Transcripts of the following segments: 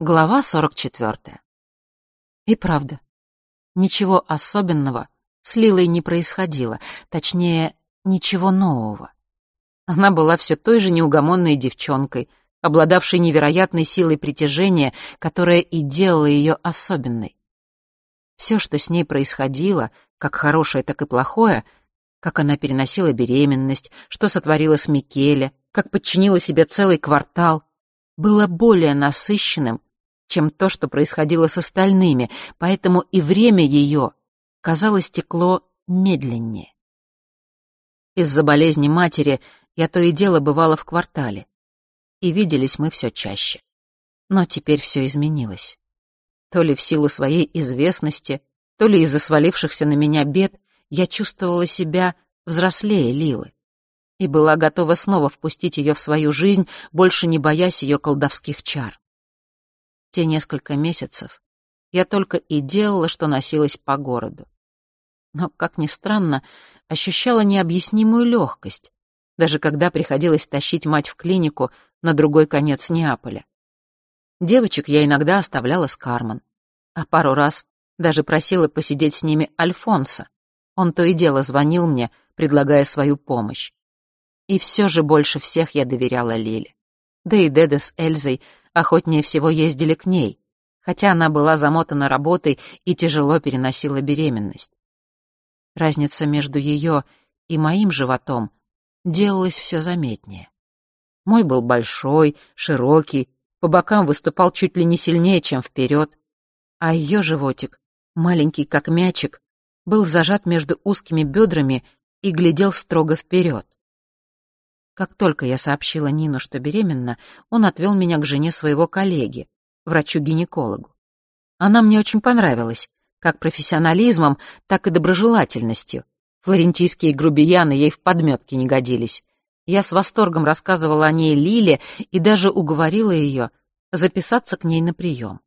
Глава 44. И правда, ничего особенного с Лилой не происходило, точнее, ничего нового. Она была все той же неугомонной девчонкой, обладавшей невероятной силой притяжения, которая и делала ее особенной. Все, что с ней происходило, как хорошее, так и плохое, как она переносила беременность, что сотворила с Микеле, как подчинила себе целый квартал, было более насыщенным, чем то, что происходило с остальными, поэтому и время ее, казалось, текло медленнее. Из-за болезни матери я то и дело бывала в квартале, и виделись мы все чаще. Но теперь все изменилось. То ли в силу своей известности, то ли из-за свалившихся на меня бед, я чувствовала себя взрослее Лилы и была готова снова впустить ее в свою жизнь, больше не боясь ее колдовских чар. Те несколько месяцев я только и делала, что носилась по городу. Но, как ни странно, ощущала необъяснимую легкость, даже когда приходилось тащить мать в клинику на другой конец Неаполя. Девочек я иногда оставляла с Кармен, а пару раз даже просила посидеть с ними Альфонса. Он то и дело звонил мне, предлагая свою помощь. И все же больше всех я доверяла Лиле. Да и Деда с Эльзой охотнее всего ездили к ней, хотя она была замотана работой и тяжело переносила беременность. Разница между ее и моим животом делалась все заметнее. Мой был большой, широкий, по бокам выступал чуть ли не сильнее, чем вперед, а ее животик, маленький как мячик, был зажат между узкими бедрами и глядел строго вперед. Как только я сообщила Нину, что беременна, он отвел меня к жене своего коллеги, врачу-гинекологу. Она мне очень понравилась, как профессионализмом, так и доброжелательностью. Флорентийские грубияны ей в подметке не годились. Я с восторгом рассказывала о ней Лиле и даже уговорила ее записаться к ней на прием.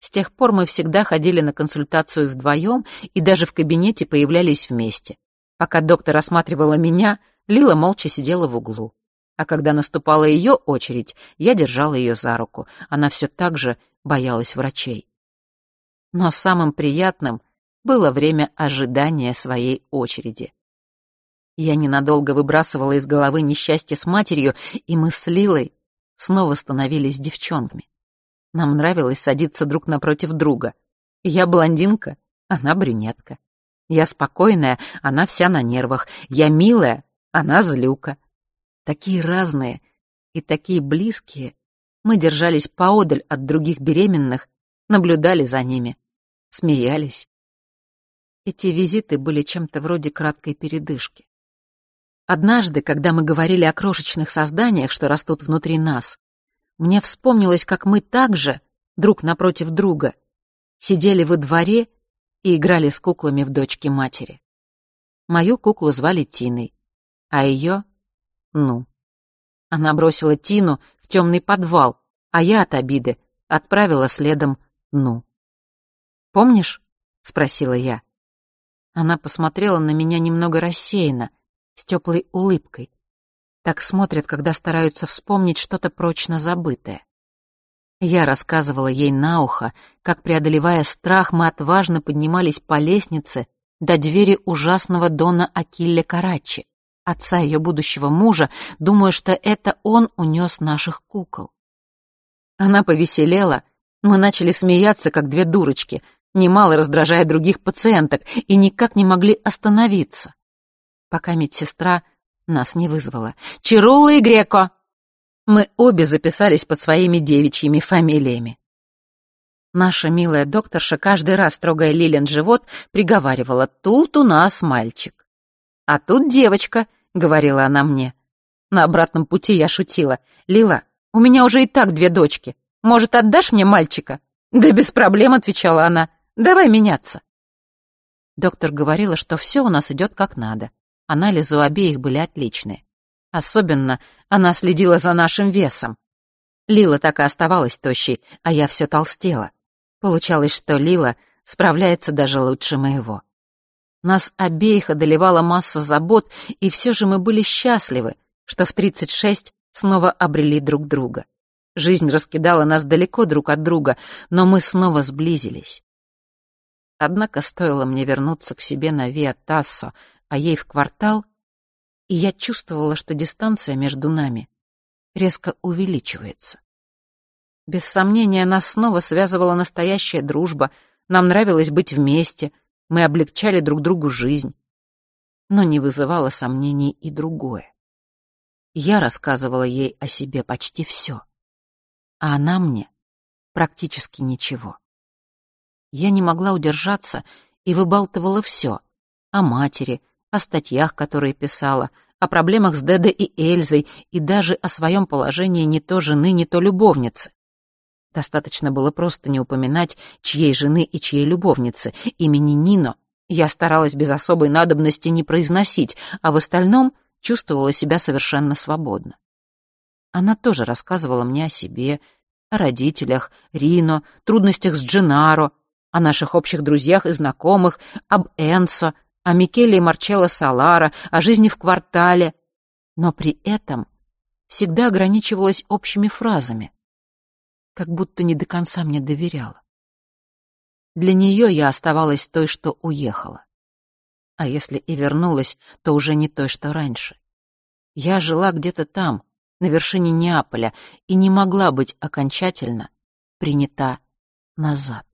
С тех пор мы всегда ходили на консультацию вдвоем и даже в кабинете появлялись вместе. Пока доктор осматривала меня, Лила молча сидела в углу. А когда наступала ее очередь, я держала ее за руку. Она все так же боялась врачей. Но самым приятным было время ожидания своей очереди. Я ненадолго выбрасывала из головы несчастье с матерью, и мы с Лилой снова становились девчонками. Нам нравилось садиться друг напротив друга. Я блондинка, она брюнетка. Я спокойная, она вся на нервах. Я милая, она злюка. Такие разные и такие близкие. Мы держались поодаль от других беременных, наблюдали за ними, смеялись. Эти визиты были чем-то вроде краткой передышки. Однажды, когда мы говорили о крошечных созданиях, что растут внутри нас, мне вспомнилось, как мы также, друг напротив друга, сидели во дворе и играли с куклами в дочке матери. Мою куклу звали Тиной а ее — ну. Она бросила Тину в темный подвал, а я от обиды отправила следом ну. «Помнишь?» — спросила я. Она посмотрела на меня немного рассеянно, с теплой улыбкой. Так смотрят, когда стараются вспомнить что-то прочно забытое. Я рассказывала ей на ухо, как, преодолевая страх, мы отважно поднимались по лестнице до двери ужасного Дона Акилля Карачи отца ее будущего мужа, думая, что это он унес наших кукол. Она повеселела, мы начали смеяться, как две дурочки, немало раздражая других пациенток, и никак не могли остановиться. Пока медсестра нас не вызвала. «Чирула и Греко!» Мы обе записались под своими девичьими фамилиями. Наша милая докторша, каждый раз трогая Лилин живот, приговаривала «Тут у нас мальчик». «А тут девочка», — говорила она мне. На обратном пути я шутила. «Лила, у меня уже и так две дочки. Может, отдашь мне мальчика?» «Да без проблем», — отвечала она. «Давай меняться». Доктор говорила, что все у нас идет как надо. Анализы у обеих были отличные. Особенно она следила за нашим весом. Лила так и оставалась тощей, а я все толстела. Получалось, что Лила справляется даже лучше моего. Нас обеих одолевала масса забот, и все же мы были счастливы, что в 36 снова обрели друг друга. Жизнь раскидала нас далеко друг от друга, но мы снова сблизились. Однако стоило мне вернуться к себе на Виа Тассо, а ей в квартал, и я чувствовала, что дистанция между нами резко увеличивается. Без сомнения, нас снова связывала настоящая дружба, нам нравилось быть вместе, мы облегчали друг другу жизнь. Но не вызывало сомнений и другое. Я рассказывала ей о себе почти все, а она мне практически ничего. Я не могла удержаться и выбалтывала все о матери, о статьях, которые писала, о проблемах с Дедо и Эльзой и даже о своем положении не то жены, не то любовницы. Достаточно было просто не упоминать, чьей жены и чьей любовницы. Имени Нино я старалась без особой надобности не произносить, а в остальном чувствовала себя совершенно свободно. Она тоже рассказывала мне о себе, о родителях, Рино, трудностях с Дженаро, о наших общих друзьях и знакомых, об Энсо, о Микеле и Марчелло Салара, о жизни в квартале, но при этом всегда ограничивалась общими фразами, как будто не до конца мне доверяла. Для нее я оставалась той, что уехала. А если и вернулась, то уже не той, что раньше. Я жила где-то там, на вершине Неаполя, и не могла быть окончательно принята назад.